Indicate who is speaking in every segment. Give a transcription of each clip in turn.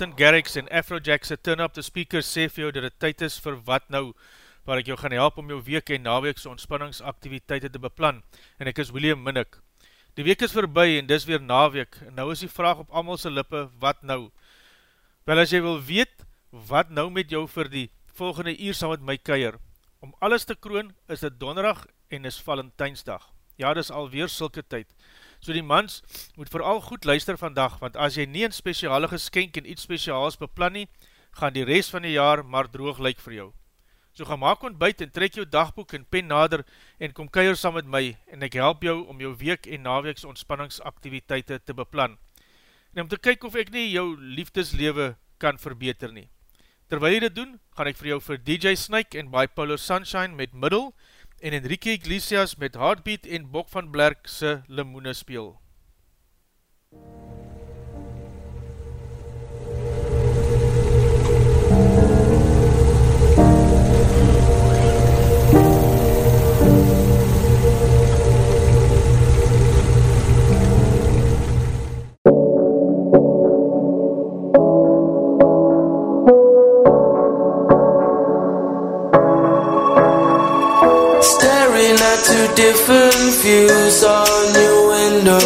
Speaker 1: Martin Garrix en Afrojack se Turn Up The Speakers sê vir jou dat het tyd is vir wat nou, waar ek jou gaan help om jou week en naweekse ontspanningsaktiviteite te beplan, en ek is William Minnick. Die week is voorbij en dis weer naweek, en nou is die vraag op amalse lippe, wat nou? Wel as jy wil weet, wat nou met jou vir die volgende uur saam met my keier? Om alles te kroon, is dit donderdag en is Valentijnsdag. Ja, dis alweer sulke tyd. So die mans moet vooral goed luister vandag, want as jy nie een speciale geskenk en iets speciaals beplan nie, gaan die rest van die jaar maar droog lyk vir jou. So ga maak ontbijt en trek jou dagboek en pen nader en kom keier saam met my en ek help jou om jou week en naweeks ontspanningsaktiviteite te beplan. En om te kyk of ek nie jou liefdeslewe kan verbeter nie. Terwyl jy dit doen, gaan ek vir jou vir DJ Snake en Bipolar Sunshine met Middle en Enrique Iglesias met Heartbeat en Bok van Blerk se Limoene speel.
Speaker 2: Staring different views on your window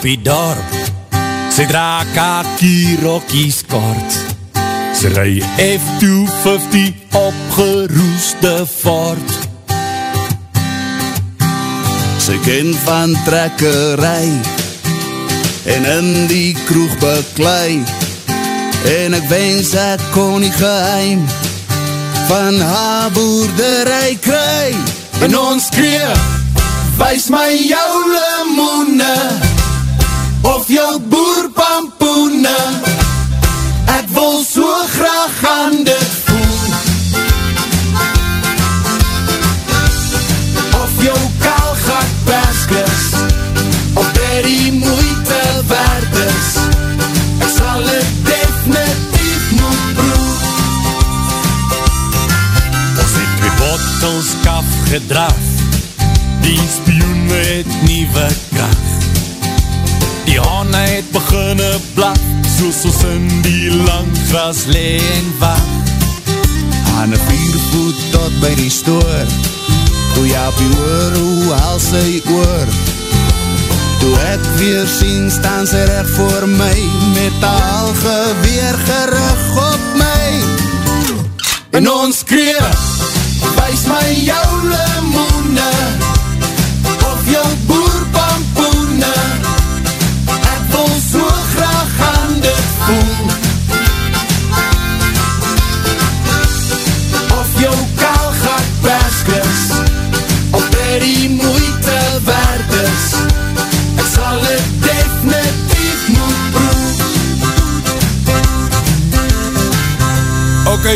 Speaker 3: op die dorp Sy dra kakie rokkies kort Sy rui F-250 opgeroeste fort
Speaker 4: Sy ken van trekkerij En in die kroeg beklui En ek wens ek kon die geheim Van haar boerderij kry. En ons kreeg Wees my jou limoene Jou boerpampoene Ek wil so graag aan dit voel. Of jou kaalgat perskes Of dit die moeite waard is. Ek sal het definitief moet proef
Speaker 3: Ons het twee bottels kaf gedraf. Die spioen het nieuwe kracht beginne blaf Soos ons in die lang gras lee en wacht
Speaker 4: Aan een viervoet tot by die stoor. Toe jy op die oor, hoe haal sy oor? Toe ek weer sien, staan sy recht voor my Met al geweer gerig op my. En ons kreeg, wees my jou limoene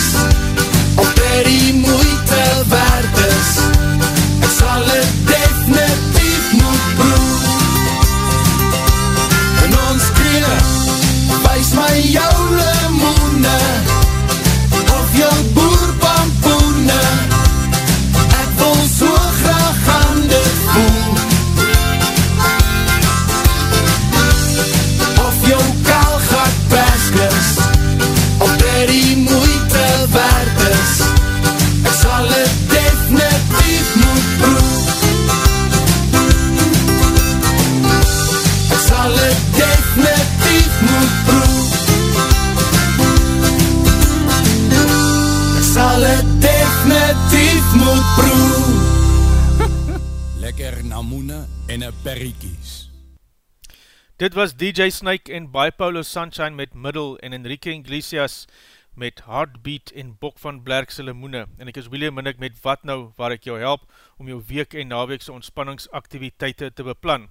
Speaker 4: Yes. Moet proef
Speaker 5: Lekker namoene en een perriekies
Speaker 1: Dit was DJ Snake en Bipolar Sunshine met Middle en Enrique Iglesias met Heartbeat en Bok van Blerkse Limoene. En ek is William Minnick met Wat Nou, waar ek jou help om jou week en naweekse ontspanningsaktiviteite te beplan.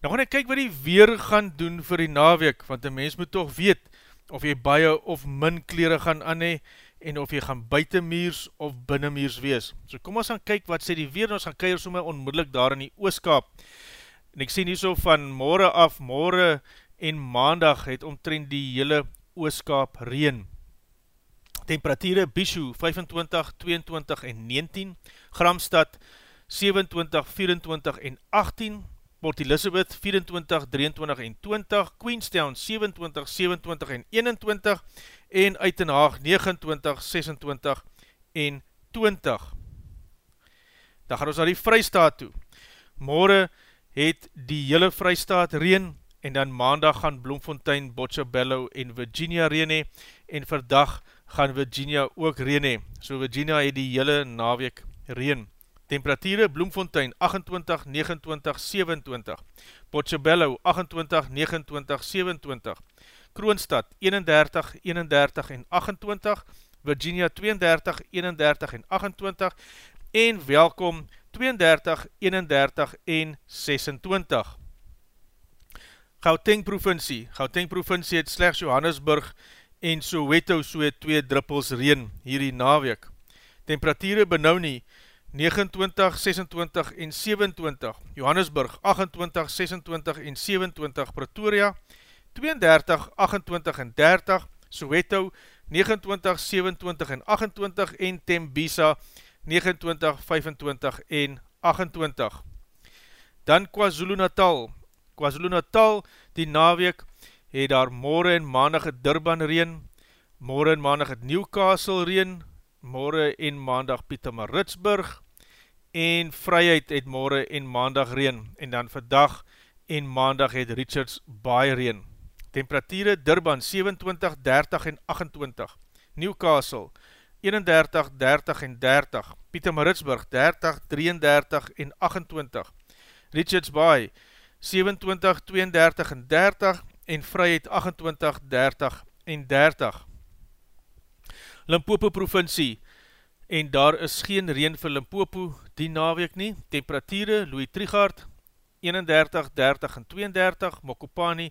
Speaker 1: Nou gaan ek kyk wat die weer gaan doen vir die naweek, want die mens moet toch weet of jy baie of min kleren gaan anne en of jy gaan buitenmuurs of binnenmuurs wees. So kom ons gaan kyk wat sê die weer, ons gaan kyk sommer onmiddellik daar in die ooskaap. En ek sien hier so van morgen af, morgen en maandag het omtrend die hele ooskaap reen. Temperatuur Bishu 25, 22 en 19, Gramstad 27, 24 en 18, Port Elizabeth 24, 23 en 20, Queenstown 27, 27 en 21 en Uitenhaag 29, 26 en 20. Dan gaan ons naar die vrystaat toe. Morgen het die hele vrystaat reen en dan maandag gaan Bloemfontein, Botshabello en Virginia reen he, en verdag gaan Virginia ook reen he. So Virginia het die hele naweek reen. Temperatuur Bloemfontein 28, 29, 27, Botshabello 28, 29, 27, Kroonstad 31, 31 en 28, Virginia 32, 31 en 28 en welkom 32, 31 en 26. Gauteng provincie, Gauteng provincie het slechts Johannesburg en Soweto so twee druppels reen hierdie naweek. Temperatuur benauw nie 29, 26 en 27, Johannesburg 28, 26 en 27, Pretoria 32, 28 en 30, Soweto 29, 27 en 28 en Tembisa 29, 25 en 28. Dan KwaZulu Natal, KwaZulu Natal die naweek het daar morgen en maandag het Durban reen, morgen en maandag het Newcastle reen, morgen en maandag Pietermaritzburg, en vryheid het morgen en maandag reen, en dan vandag en maandag het Richards Bay reen. Temperatuur Durban 27, 30 en 28, Newcastle 31, 30 en 30, Pietermaritzburg 30, 33 en 28, Richards Bay 27, 32 en 30, en vryheid 28, 30 en 30. Limpopo provincie, en daar is geen reen vir Limpopo die naweek nie, temperatuur Louis Trigard 31, 30 en 32, Mokopani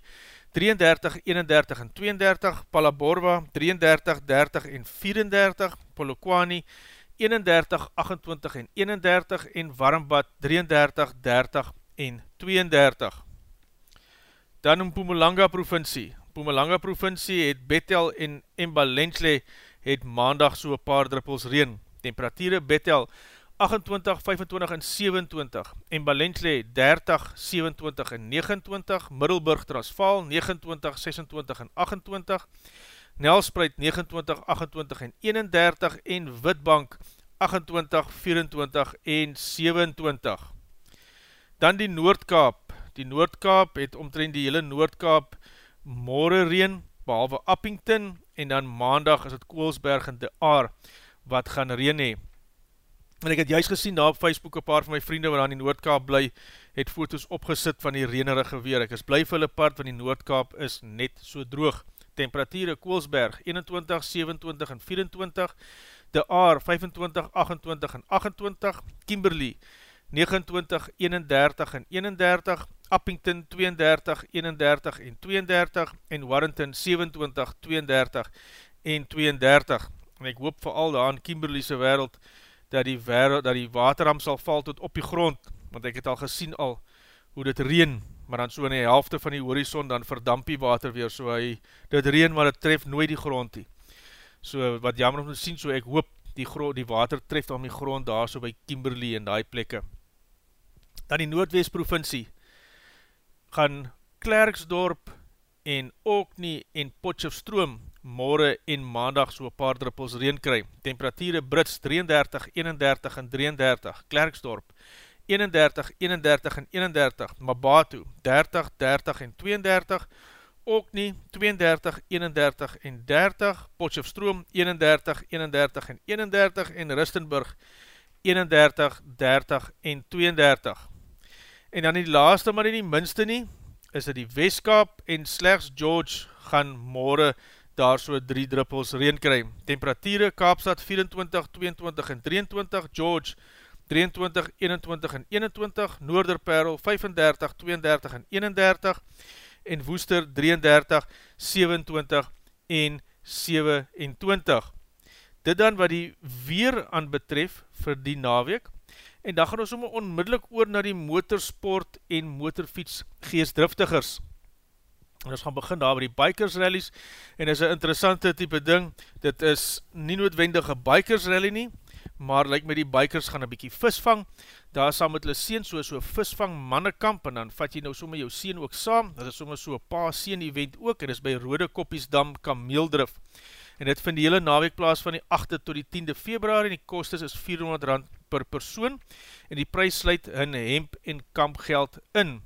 Speaker 1: 33, 31 en 32, Palaborwa 33, 30 en 34, Polokwani 31, 28 en 31 en Warmbad 33, 30 en 32. Dan in Pumalanga provincie. Pumalanga provincie het Bethel en Embalensle het maandag so paar druppels reen. Temperatuur Bethel 28, 25 en 27. Embalensle 30, 27 en 29. Middelburg Transvaal 29, 26 en 28. Nelspreid 29, 28 en 31 en Witbank 28, 24 en 27. Dan die Noordkaap, die Noordkaap het omtrend die hele Noordkaap morgen reen, behalwe Uppington, en dan maandag is het Koolsberg en de Aar, wat gaan reen hee. En ek het juist gesien daar op Facebook, een paar van my vriende wat aan die Noordkaap bly, het foto's opgesit van die reenerige weer. Ek is bly vir hulle part, van die Noordkaap is net so droog. Temperatuur Koolsberg 21, 27 en 24, de Aar 25, 28 en 28, Kimberley 29, 31 en 31, Uppington 32, 31 en 32 en Warrington 27, 32 en 32. En ek hoop vooral daar in Kimberleyse wereld dat die, wereld, dat die waterram sal val tot op die grond, want ek het al gesien al hoe dit reen, maar dan so in die helfte van die horizon, dan verdamp die water weer, so hy, dit reen, maar het tref nooit die grond die. So wat jammer om te sien, so ek hoop die, die water tref om die grond daar so by Kimberley en die plekke dan die Noordwest provincie, gaan Klerksdorp en Oknie en Potjofstroom morgen en maandag so paar druppels reen kry. Temperatuur Brits 33, 31 en 33, Klerksdorp 31, 31 en 31, Mabatu 30, 30 en 32, Oknie 32, 31 en 30, Potjofstroom 31, 31 en 31 en Rustenburg 31, 30 en 32. En dan die laaste, maar die minste nie, is dit die Westkaap en slechts George gaan morgen daar so drie druppels reen kry. Temperatuur Kaapstad 24, 22 en 23, George 23, 21 en 21, Noorderperl 35, 32 en 31, en Woester 33, 27 en 27. Dit dan wat die weer aan betref vir die naweek, en dan gaan ons om onmiddellik oor na die motorsport en motorfiets geestdriftigers. En ons gaan begin daar by die bikers rallies, en is een interessante type ding, dit is nie noodwendige bikers rally nie, maar like met die bikers gaan een bykie visvang, daar saam met hulle seen so so visvang mannekamp, en dan vat jy nou sommer jou seen ook saam, dat is sommer so pa seen event ook, en is by Rode Koppiesdam Kameeldrift, en dit vind die hele naweek plaas van die 8 tot die 10de februari, en die kostes is 400 rand per persoon en die prijs sluit hun hemp en kampgeld in.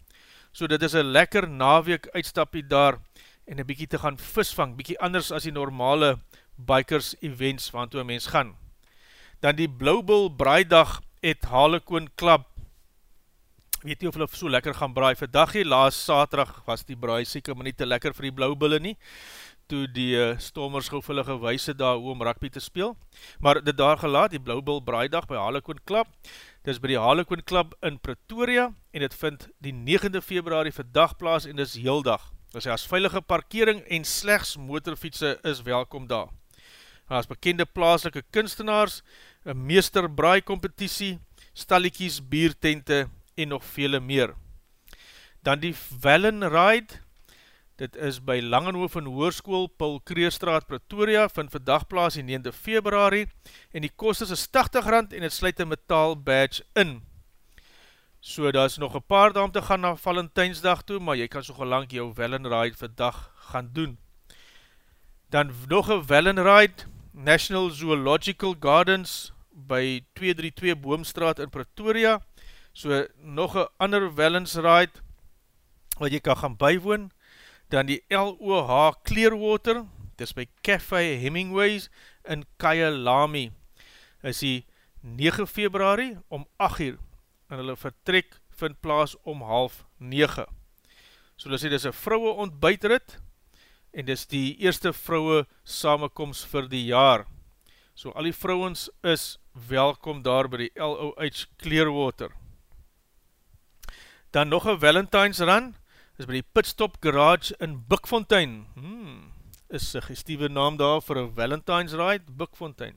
Speaker 1: So dit is een lekker naweek uitstapie daar en een bykie te gaan visvang, bykie anders as die normale bikers events waar toe mens gaan. Dan die Blauwbul Braaidag het Halekoon Club weet nie of hulle so lekker gaan braai, vir dagie laas saterdag was die braai seker maar nie te lekker vir die blauwbulle nie, toe die uh, stommers gauw hulle gewijse daar om rugby te speel. Maar dit daar gelaat, die Blauwbil Braaidag by Harlequin Club, dit is by die Harlequin Club in Pretoria, en dit vind die 9de februari vir dag plaas, en dit is heel dag. Dus as veilige parkering en slechts motorfietse is welkom daar. As bekende plaaslike kunstenaars, een meester braai competitie, stalliekies, biertente en nog vele meer. Dan die Vellen Ride, dit is by Langenhof en Hoorskoel, Paul Kreerstraat, Pretoria, van vandag plaas die 9de februari, en die kost is 80 rand en het sluit een metaal badge in. So, daar is nog een paar daam te gaan na Valentijnsdag toe, maar jy kan so gelang jou Vellen Ride vandag gaan doen. Dan nog een Vellen Ride, National Zoological Gardens, by 232 Boomstraat in Pretoria, so nog een ander Vellens Ride, wat jy kan gaan bywoon, dan die LOH Clearwater, dis by Café Hemingways in Kyalami, is die 9 februari om 8 uur, en hulle vertrek vind plaas om half 9. So hulle sê, dis een vrouwe ontbuitrit, en dis die eerste vrouwe samenkomst vir die jaar. So al die vrouwens is welkom daar by die LOH Clearwater. Dan nog een Valentine's Run, is by die Pitstop Garage in Bukfontein. Hmm, is een gestieve naam daar vir een Valentine's Ride, Bukfontein.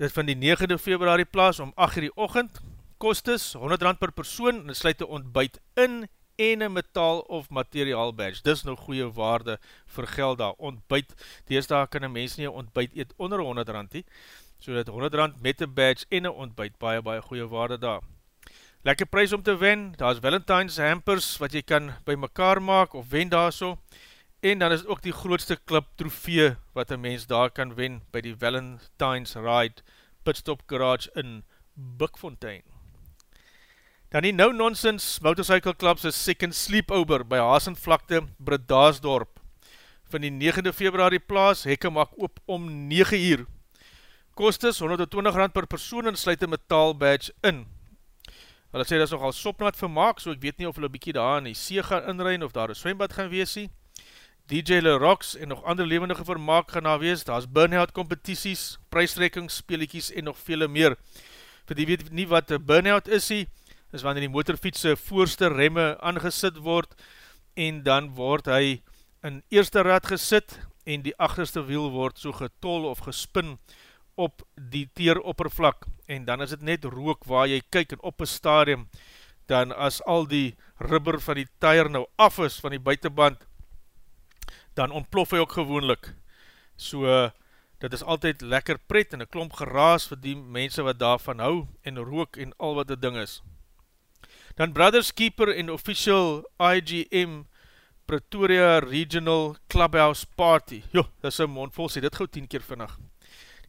Speaker 1: Dit van die 9de februari plaas om 8 uur die ochend, kost is 100 rand per persoon en sluit een ontbijt in en een metaal of materiaal badge. Dis nou goeie waarde vir geld daar. Ontbijt, dees daar kan een mens nie ontbijt eet onder 100 rand nie, so dat 100 rand met een badge en een ontbijt, baie baie goeie waarde daar. Lekker prijs om te wen, daar is Valentine's hampers wat jy kan by mekaar maak of wen daar so, en dan is ook die grootste klip trofee wat een mens daar kan wen by die Valentine's Ride Pitstop Garage in Bukfontein. Dan die no-nonsense motorcycle clubs is Second Sleepover by Hasenvlakte Bredaasdorp. Van die 9de februari plaas, hekke maak op om 9 uur. Kost is 120 rand per persoon en sluit een metaal badge in. Hulle sê, dat is nogal sopnat vermaak, so ek weet nie of hulle bykie daar in die see gaan inruin, of daar een zwembad gaan wees nie. DJ Le Rocks en nog ander levendige vermaak gaan daar wees, daar is burn-out competities, prijsrekkings, speeliekies en nog vele meer. Voor die weet nie wat burn-out is nie, is wanneer die motorfietse voorste remme aangesit word, en dan word hy in eerste rad gesit, en die achterste wiel word so getol of gespin, op die teeroppervlak en dan is het net rook waar jy kyk en op een stadium dan as al die rubber van die tyre nou af is van die buitenband dan ontplof hy ook gewoonlik. So dit is altyd lekker pret en een klomp geraas vir die mense wat daarvan hou en rook en al wat die ding is. Dan Brothers Keeper en official IGM Pretoria Regional Clubhouse Party. Joh, dit is een mondvol sê, dit gauw 10 keer vannig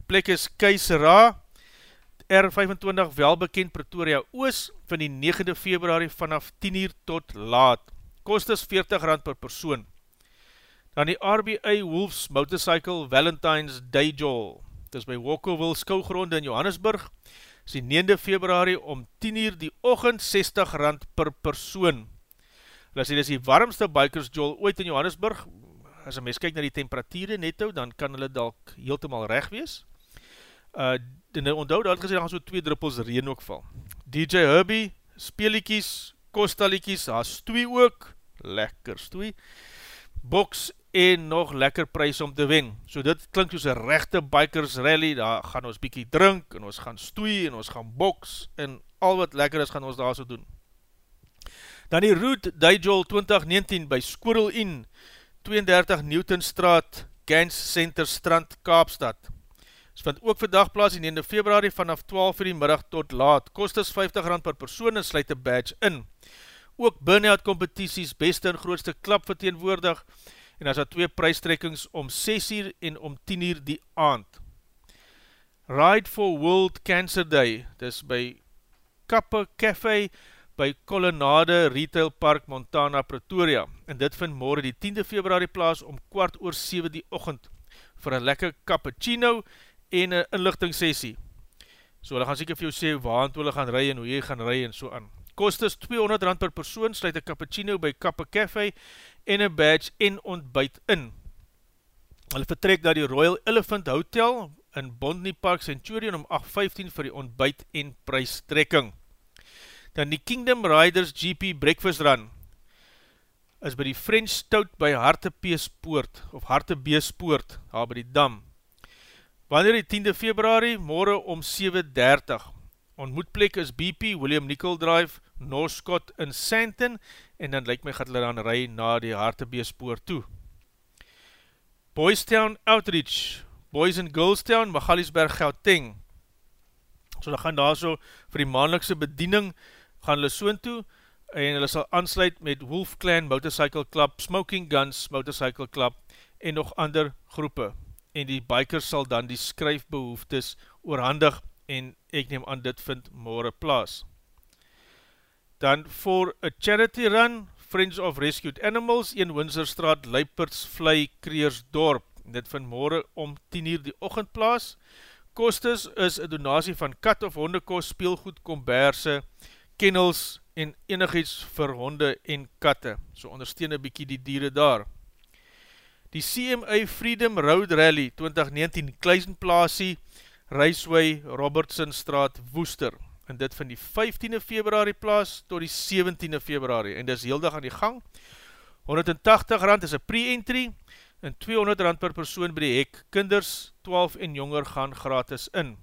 Speaker 1: plek is Keisera, R25 welbekend Pretoria Oos, van die 9de februari vanaf 10 uur tot laat. Kost is 40 rand per persoon. Dan die RBA Wolves Motorcycle Valentine's Day Jol. Het is by Walkoville Skougronde in Johannesburg. Het is die 9de februari om 10 uur die ochend 60 rand per persoon. Sê, dit is die warmste bikers Jol ooit in Johannesburg. As een mens kyk na die temperatuurde netto, dan kan hulle dalk heeltemaal recht wees. Uh, en onthou, daar het gesê, daar gaan so twee druppels reen ook val. DJ Herbie, speeliekies, kostaliekies, daar stoei ook, lekker stoei, box en nog lekker prijs om te wen. So dit klink soos een rechte bikers rally, daar gaan ons bykie drink, en ons gaan stoei, en ons gaan box, en al wat lekker is, gaan ons daar so doen. Dan die Route Dijol 2019 by Squirrel Inn, 32 Newtonstraat, Gans Center Strand, Kaapstad. Vind ook vandag plaas in 9 februari vanaf 12 uur die middag tot laat. Kost is 50 rand per persoon en sluit een badge in. Ook burn-out competities, beste en grootste klap verteenwoordig en as daar twee prijstrekkings om 6 uur en om 10 uur die aand. Ride for World Cancer Day, dis by Kappe Café by Colonnade Retail Park Montana Pretoria en dit vind morgen die 10de februari plaas om kwart oor 7 die ochend vir een lekker cappuccino en een inlichtingssessie. So hulle gaan seker vir jou sê waar hulle gaan rij en hoe jy gaan rij en so aan. Kost is 200 rand per persoon, sluit een cappuccino by Kappa Café en een badge en ontbijt in. Hulle vertrek daar die Royal Elephant Hotel in Bondney Park Centurion om 8.15 vir die ontbijt en prijstrekking. Dan die Kingdom Riders GP Breakfast Run is by die French Stout by Hartepeespoort of Hartebeespoort, daar by die Dam. Wanneer die 10de februari, morgen om 7.30, ontmoetplek is BP, William Nicol Drive, Northcott in Santon, en dan lyk my gaat hulle dan rij na die Hartebeespoor toe. Boystown Outreach, Boys and Girls Town, Magaliesberg, Gauteng. So dan gaan daar so vir die maandelikse bediening, gaan hulle soon toe, en hulle sal aansluit met Wolf Clan Motorcycle Club, Smoking Guns Motorcycle Club, en nog ander groepe. En die bikers sal dan die skryfbehoeftes oorhandig, en ek neem aan dit vind morgen plaas. Dan voor a charity run, Friends of Rescued Animals, in Windsorstraat, Leiperts, Vlei, Kreersdorp. Dit vind morgen om 10 uur die ochend plaas. Kostes is een donatie van kat of hondekost, speelgoed, komberse, kennels en enig iets vir honde en katte. So ondersteun een bykie die dieren daar. Die CMA Freedom Road Rally 2019 Kleisenplaasie, Rijsway, Robertson straat, Woester. En dit van die 15e februari plaas tot die 17e februari. En dit is heel aan die gang. 180 rand is een pre-entry en 200 rand per persoon by die hek. Kinders 12 en jonger gaan gratis in.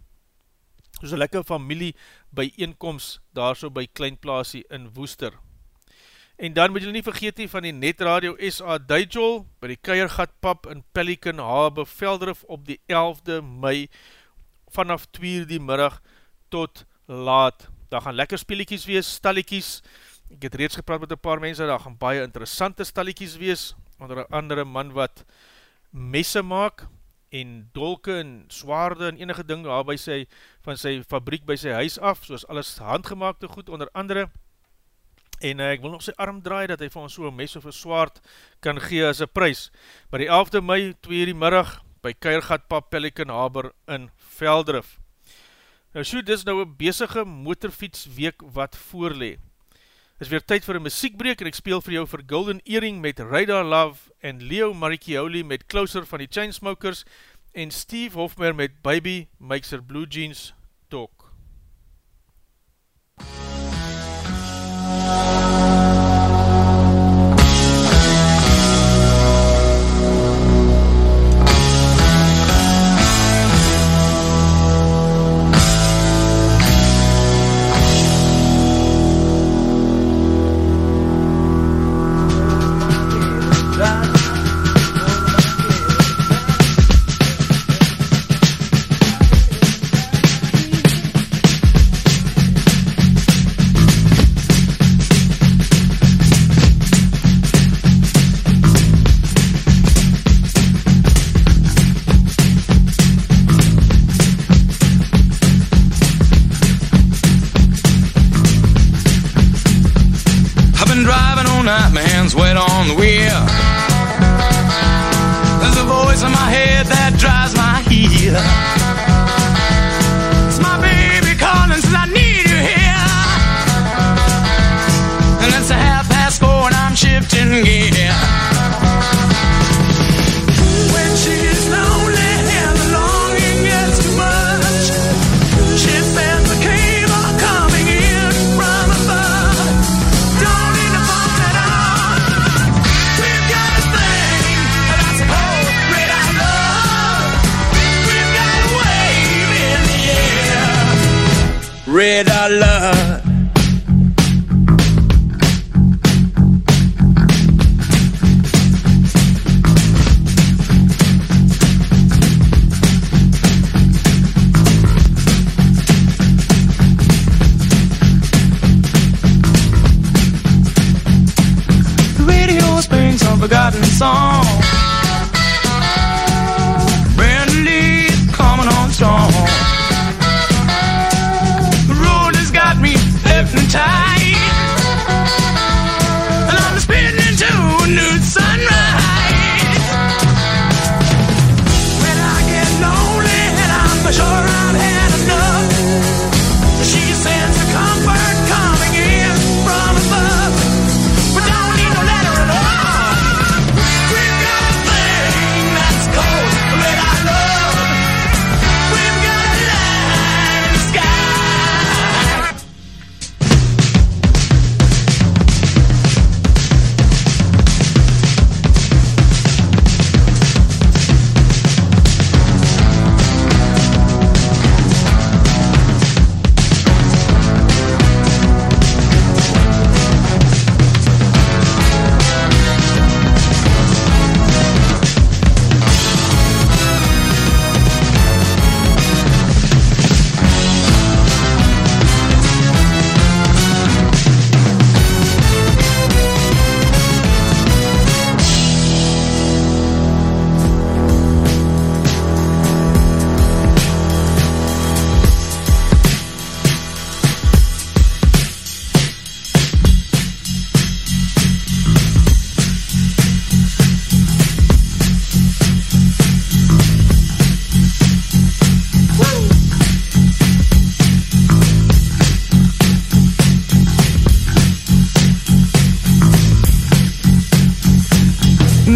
Speaker 1: Soos een lekker familie by eenkomst daar so by Kleinplaasie in Woester. En dan moet jy nie vergeet nie van die Netradio SA Dijol by die Keiergat Pap in Pelican Habe Veldrif op die 11de mei vanaf 2 die middag tot laat. Daar gaan lekker speeliekies wees, stalliekies. Ek het reeds gepraat met een paar mense, daar gaan baie interessante stalliekies wees, onder een andere man wat messe maak, en dolke en swaarde en enige ding daar by sy, van sy fabriek by sy huis af, soos alles handgemaakte goed onder andere, en uh, ek wil nog sy arm draai, dat hy vir ons so een mes of een swaard kan gee as een prijs. Maar die 11de mei, 2 uur die middag, by Keiergatpap Pelican Haber in Veldrif. Nou so, dit is nou een bezige motorfiets week wat voorlee. Het is weer tyd vir een muziekbreek en ek speel vir jou vir Golden Earring met Radar Love en Leo Marichioli met Closer van die Chainsmokers en Steve Hofmer met Baby Makes Her Blue Jeans Talk.
Speaker 6: I've song.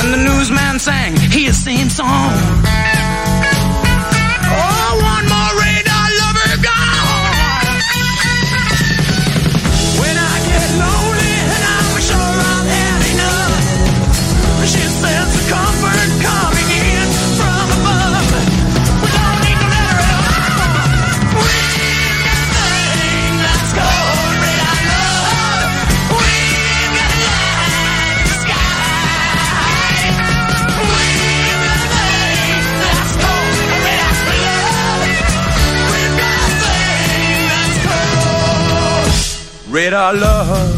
Speaker 6: And the newsman sang his same song. Called radar love.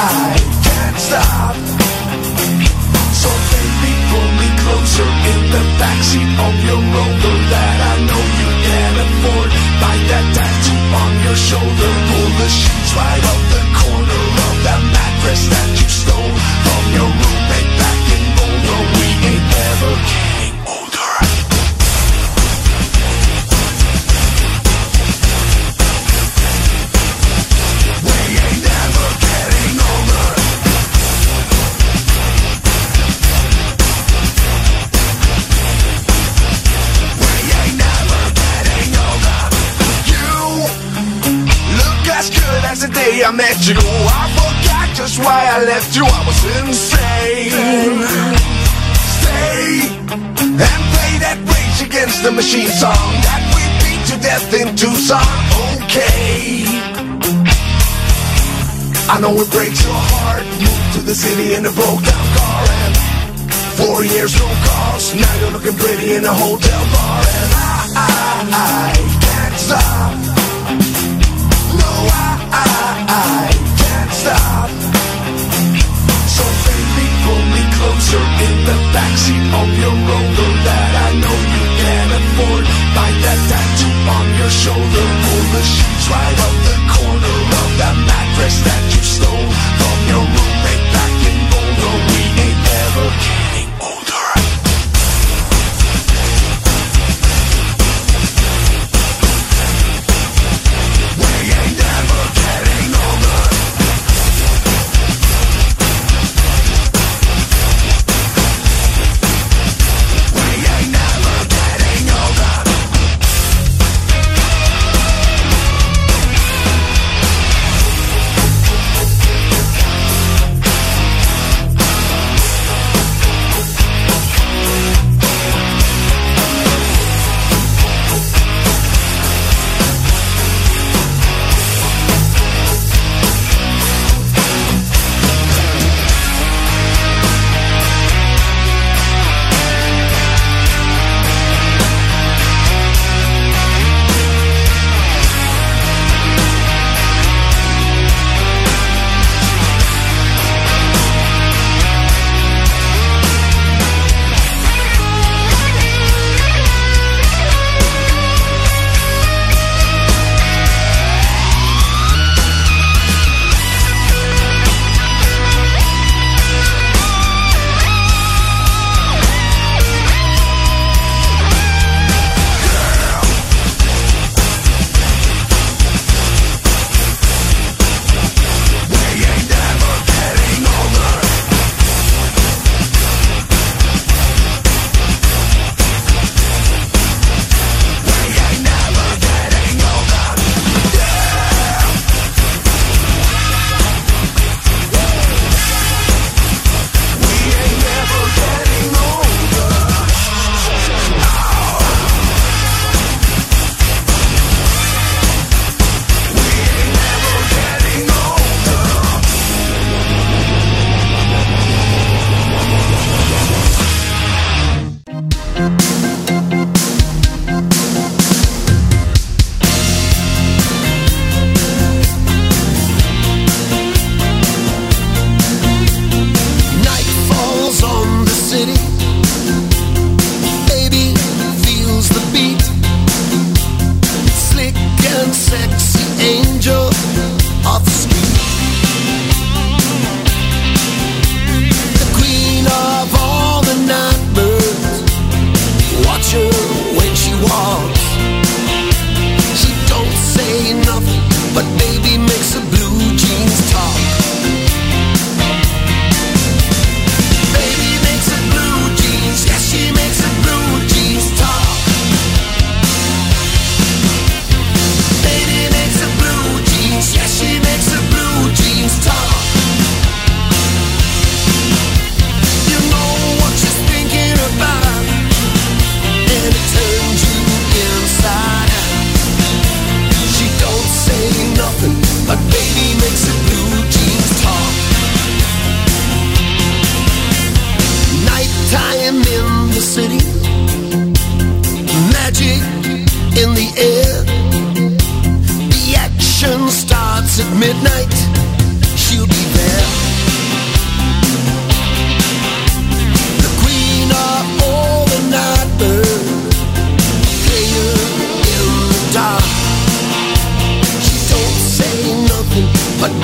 Speaker 7: I, can't stop. So baby, pull me closer in the backseat of your rover that I know you can afford. Bite that tattoo on your shoulder. Pull the sheets right off the corner of that mattress that you stole from your roommate I met you. I forgot just why I left you. I was insane. Stay and play that Rage Against the Machine song that we beat to death in Tucson. Okay. I know it breaks your heart. Moved to the city in a broke down car and four years no calls. Now you're looking pretty in a hotel bar and I, I, I me in the backseat of your rover that I know you can afford. Bite that tattoo on your shoulder. Pull the sheets right off the corner of that mattress that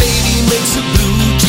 Speaker 4: but baby makes the blue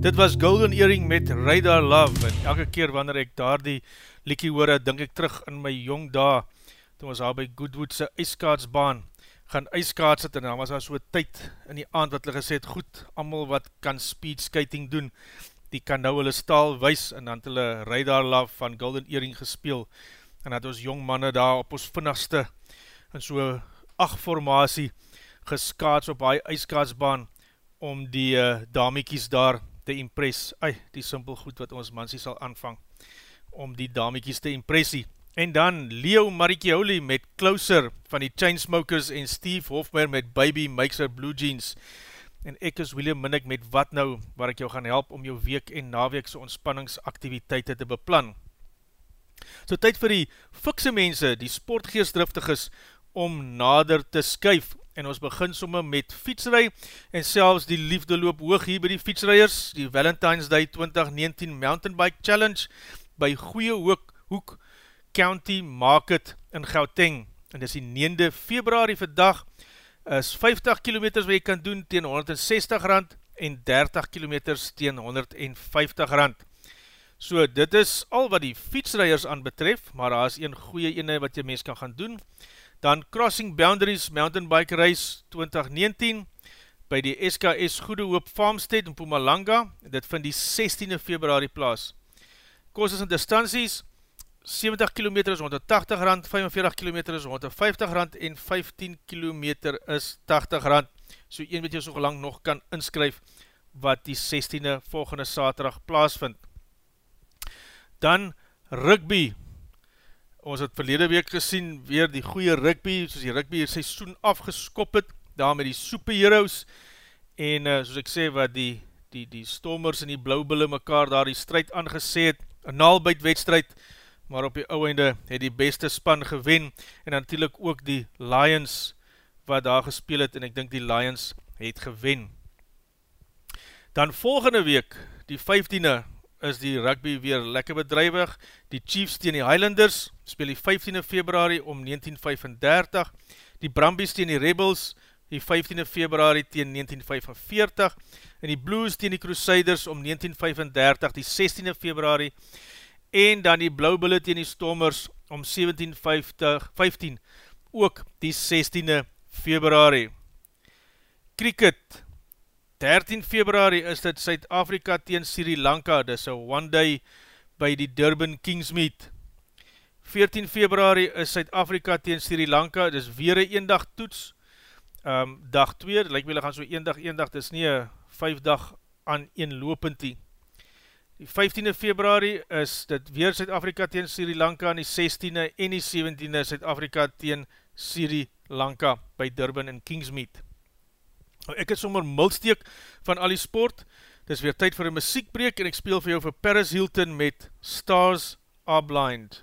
Speaker 1: Dit was Golden Earring met Radar Love en elke keer wanneer ek daar die liekie hoor, denk ek terug in my jong dae, toen was daar by Goodwoodse ijskaatsbaan, gaan ijskaats het en dan was daar so tyd in die aand wat hulle gesê het, goed, amal wat kan speed skating doen, die kan nou hulle staal wys. En dan het hulle Radar Love van Golden Earring gespeel. En dat ons jong manne daar op ons vinnigste in so acht formatie geskaats op die ijskaatsbaan om die uh, damiekies daar te impress, ai, die simpel goed wat ons mansie sal aanvang, om die damiekies te impressie. En dan Leo Marikioli met Closer van die Chainsmokers en Steve Hofmeer met Baby Makes Her Blue Jeans. En ek is William Minnick met Wat Nou, waar ek jou gaan help om jou week en naweekse ontspanningsaktiviteite te beplan. So tyd vir die fikse mense, die sportgeestdriftig is, om nader te skuif en ons begin somme met fietsry en selfs die liefde loop hoog hier by die fietsryers, die Valentine's Day 2019 Mountain Bike Challenge by Goeie Hoek, Hoek County Market in Gauteng en dis die 9de februari vandag is 50 km wat jy kan doen teen 160 rand en 30 km teen 150 rand. So dit is al wat die fietsryers aan betref, maar daar is een goeie ene wat jy mens kan gaan doen. Dan Crossing Boundaries Mountain Bike Race 2019 by die SKS Goede Hoop Farmstead in Pumalanga. Dit vind die 16e februari plaas. Kostes en distanties 70 km is 180 rand, 45 km is 150 rand en 15 km is 80 rand. So een wat jy so lang nog kan inskryf wat die 16e volgende saterdag plaas vind. Dan rugby. Ons het verlede week gesien weer die goeie rugby, soos die rugby hier seisoen afgeskop het, daar met die superheroes, en uh, soos ek sê, wat die, die, die stormers en die blauwbille mekaar daar die strijd aangesê het, een naalbuit wedstrijd, maar op die ouwende het die beste span gewen, en natuurlijk ook die Lions wat daar gespeel het, en ek dink die Lions het gewen. Dan volgende week, die 15e, is die rugby weer lekker bedrijwig. Die Chiefs teen die Highlanders speel die 15e februari om 1935. Die Brumbies teen die Rebels die 15e februari teen 1945. En die Blues teen die Crusaders om 1935 die 16e februari. En dan die Blauwbulle teen die Stormers om 1715 ook die 16e februari. Cricket
Speaker 8: 13 februari is dit Suid-Afrika teen Sri Lanka, dis a one day by die Durban Kingsmeet. 14 februari is Suid-Afrika teen Sri Lanka, dis weer een eendag toets, um, dag 2, lyk my gaan so eendag, eendag, dis nie een vijf dag aan een lopendie. Die 15e februari is dit weer Suid-Afrika teen Sri Lanka, en die 16e en die 17e Suid-Afrika teen Sri Lanka by Durban en Kingsmeet. Nou, ek het sommer mulsteek van al die sport, dit is weer tyd vir een muziekbreek en ek speel vir jou vir Paris Hilton met Stars Are Blind.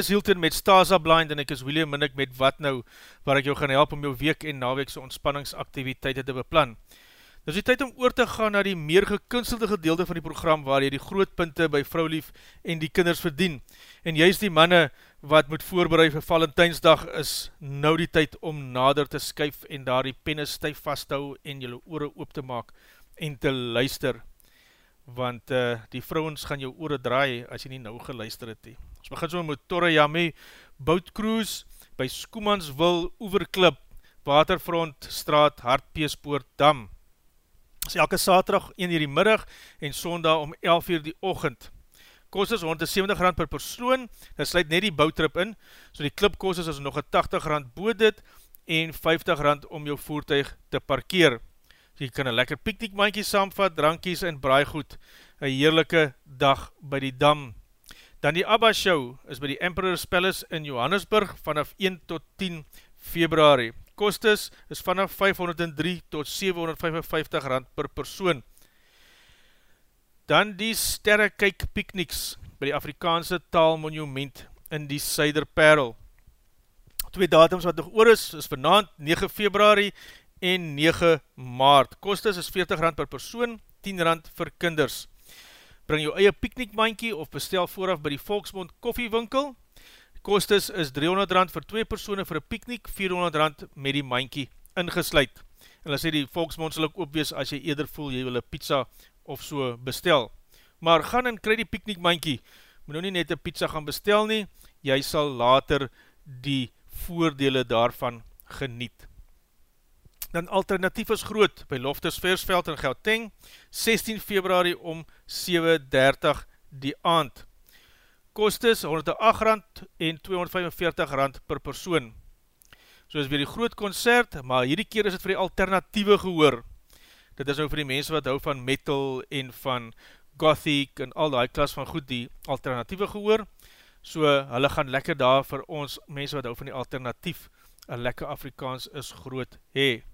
Speaker 8: Paris Hilton met Stars Are Blind en ek is William Minnick met Wat Nou, waar ek jou gaan help om jou week en naweekse ontspanningsaktiviteite te beplan. Dit is die tyd om oor te gaan na die meer gekunstelde gedeelte van die program waar jy die grootpunte by vrouwlief en die kinders verdien. En juist die manne wat moet voorbereid vir Valentijnsdag is nou die tyd om nader te skuif en daar die penne stijf vasthou en jylle oore oop te maak en te luister. Want uh, die vrouwens gaan jou oore draai as jy nie nou geluister het. He. Ons
Speaker 1: begin so met Torrejame Boat Cruise by Skoemanswil Oeverklip, Waterfront Straat, Hartpeespoort, Dam. Dit elke saterdag 1 uur die middag en sondag om 11 uur die ochend. Kost is 170 rand per persoon, dit sluit net die boutrip in, so die klip kost is, is nog een 80 rand bood dit en 50 rand om jou voertuig te parkeer. Jy kan een lekker piknikmandjie saamvat, drankies en braaigoed, een heerlijke dag by die dam. Dan die ABBA show is by die Emperor's Palace in Johannesburg vanaf 1 tot 10 februari. Kostes is vanaf 503 tot 755 rand per persoon. Dan die sterrekyk pikniks by die Afrikaanse taalmonument in die Suiderperl. Twee datums wat nog oor is, is vanavond 9 februari en 9 maart. Kostes is 40 rand per persoon, 10 rand vir kinders. Bring jou eie piknikmandjie of bestel vooraf by die Volksmond koffiewinkel. Kostes is 300 rand vir twee persoene vir een piknik, 400 rand met die mandjie ingesluid. En dan sê die Volksmond sal ook opwees as jy eerder voel jy wil een pizza of so bestel. Maar gaan en kry die piknikmandjie, moet nou nie net een pizza gaan bestel nie, jy sal later die voordele daarvan geniet. Dan alternatief is groot by Loftus Versveld in Gauteng, 16 februari om 7.30 die aand. Kost is 108 rand en 245 rand per persoon. So is weer die groot concert, maar hierdie keer is het vir die alternatieve gehoor. Dit is nou vir die mense wat hou van metal en van gothic en al die klas van goed die alternatieve gehoor. So hulle gaan lekker daar vir ons mense wat hou van die alternatief, een lekker Afrikaans is groot hee.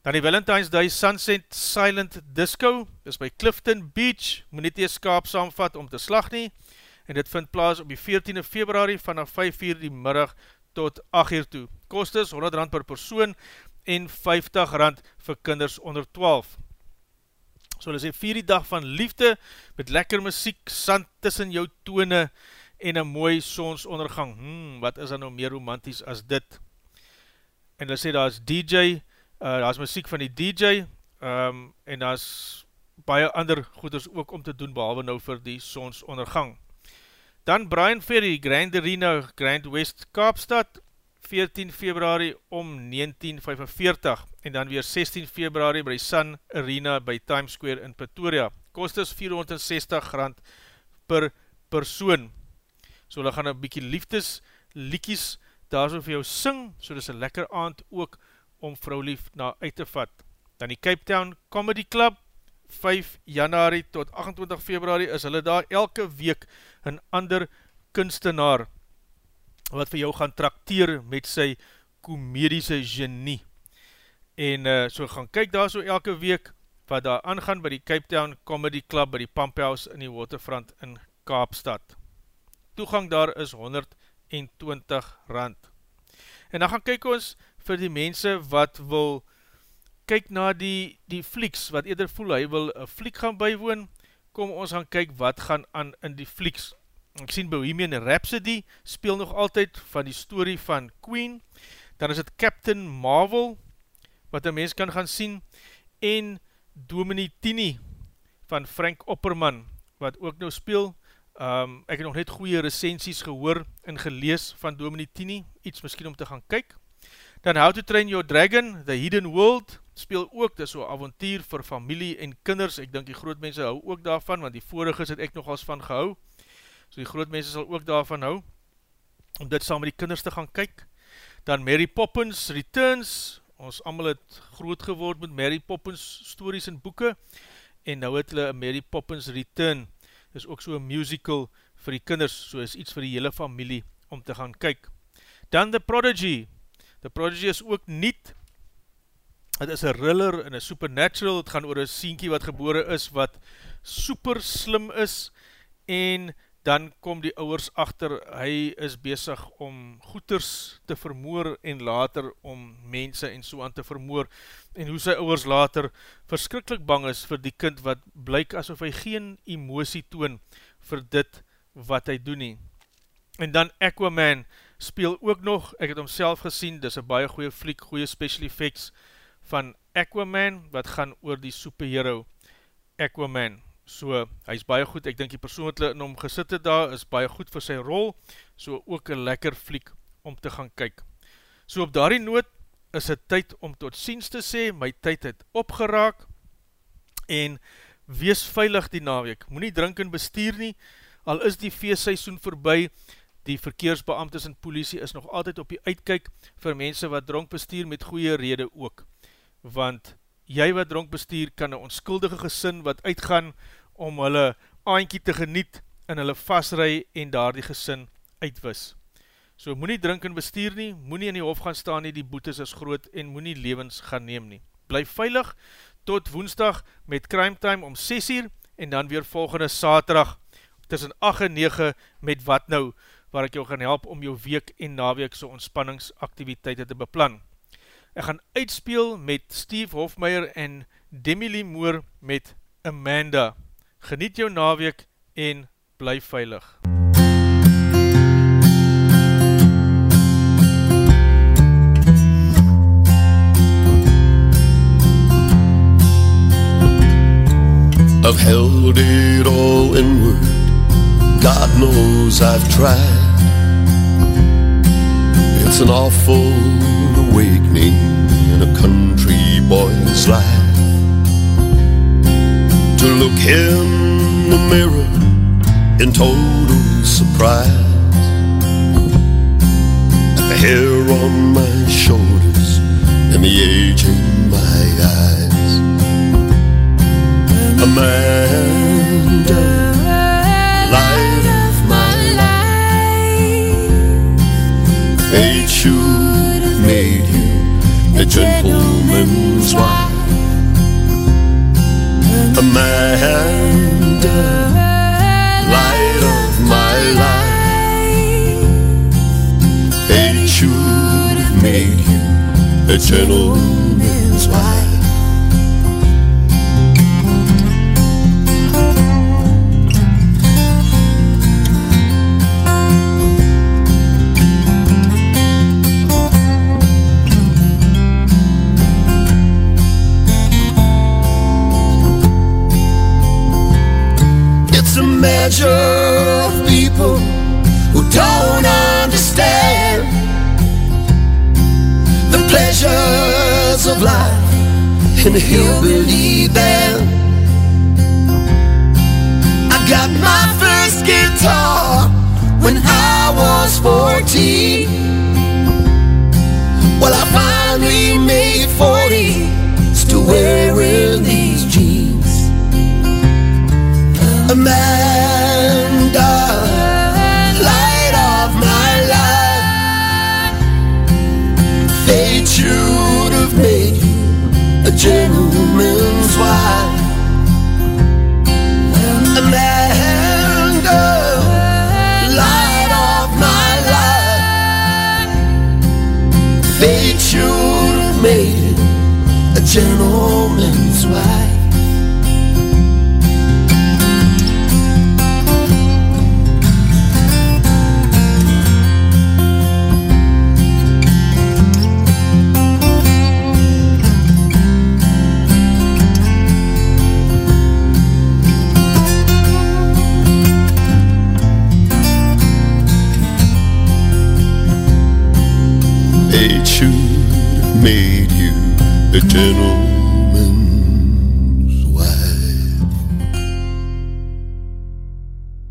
Speaker 1: Dan die Valentine's Day Sunset Silent Disco, is by Clifton Beach, moet nie die skaap saamvat om te slag nie, en dit vind plaas op die 14e februari vanaf 5 uur die middag tot 8 uur toe. Kost is 100 rand per persoon en 50 rand vir kinders onder 12. So hulle sê vier die dag van liefde met lekker muziek, sand tussen jou tone en een mooi sonsondergang. Hmm, wat is dan nou meer romantisch as dit? En hulle sê daar is DJ, uh, daar is muziek van die DJ, um, en daar is baie ander goeders ook om te doen, behalwe nou vir die sonsondergang. Dan Brian Ferry, Grand Arena, Grand West Kaapstad, 14 februari om 1945, en dan weer 16 februari by Sun Arena by Times Square in Pretoria. Kost is 460 rand per persoon. So hulle gaan een bykie liefdes, liekies, daar so vir jou sing, so dis een lekker aand ook om vrouwlief na uit te vat. Dan die Cape Town Comedy Club, 5 januari tot 28 februari is hulle daar elke week een ander kunstenaar wat vir jou gaan trakteer met sy komediese genie. En uh, so gaan kyk daar so elke week wat daar aangaan by die Cape Town Comedy Club by die Pump House in die Waterfront in Kaapstad. Toegang daar is 120 rand. En dan gaan kyk ons vir die mense wat wil kyk na die, die flieks, wat eerder voel, hy wil een fliek gaan bywoon, kom ons gaan kyk wat gaan aan in die flieks. Ek sien Bohemian Rhapsody speel nog altyd van die story van Queen, dan is het Captain Marvel, wat een mens kan gaan sien, en Dominitini van Frank Opperman, wat ook nou speel, um, ek het nog net goeie recensies gehoor en gelees van Dominitini, iets miskien om te gaan kyk. Dan How to Train Your Dragon, The Hidden World, speel ook, dit is so'n avontuur vir familie en kinders, ek dink die groot mense hou ook daarvan, want die vorige het ek nogals van gehou, so die groot mense sal ook daarvan hou, om dit saam met die kinders te gaan kyk. Dan Mary Poppins Returns, ons allemaal het groot geword met Mary Poppins stories en boeken, en nou het hulle Mary Poppins Return, is ook so'n musical vir die kinders, so is iets vir die hele familie om te gaan kyk. Dan The Prodigy, The Prodigy is ook niet, het is een riller en een supernatural, het gaan oor een sienkie wat gebore is, wat super slim is, en dan kom die ouwers achter, hy is bezig om goeders te vermoor, en later om mense en so aan te vermoor, en hoe sy ouwers later verskrikkelijk bang is vir die kind, wat blyk asof hy geen emosie toon vir dit wat hy doen nie. En dan Aquaman speel ook nog, ek het homself gesien, dis een baie goeie fliek, goeie special effects, van Aquaman, wat gaan oor die superhero Aquaman. So, hy is baie goed, ek dink die persoon wat in hom gesit het daar, is baie goed vir sy rol, so ook een lekker fliek om te gaan kyk. So op daardie noot is het tyd om tot ziens te sê, my tyd het opgeraak, en wees veilig die naweek, moet nie drink en bestuur nie, al is die feestseisoen voorbij, die verkeersbeamtes en politie is nog altyd op die uitkyk vir mense wat dronk bestuur met goeie rede ook, want jy wat dronk bestuur kan een onskuldige gesin wat uitgaan om hulle aankie te geniet in hulle vastrui en daar die gesin uitwis. So moet nie drink en bestuur nie, moet nie in die hof gaan staan nie, die boetes is groot en moet nie levens gaan neem nie. Blyf veilig, tot woensdag met Crime Time om 6 uur en dan weer volgende saterdag tussen 8 en 9 met Wat Nou, waar ek jou gaan help om jou week en naweekse ontspanningsaktiviteite te beplan. Ek gaan uitspeel met Steve Hofmeyer en Demi Lee Moore met Amanda. Geniet jou naweek en bly veilig.
Speaker 4: I've held it all inward. God knows I've tried. It's an awful awakening in a country boy's life. To look in the mirror in total surprise. At the hair on my shoulders and the age in my eyes. Amanda, light Fate should have made you a gentleman's wife. Amanda, light of my life. Fate should have made you a gentleman's wife. In a hillbilly band. I got my first guitar when I was 14. Well, I finally made It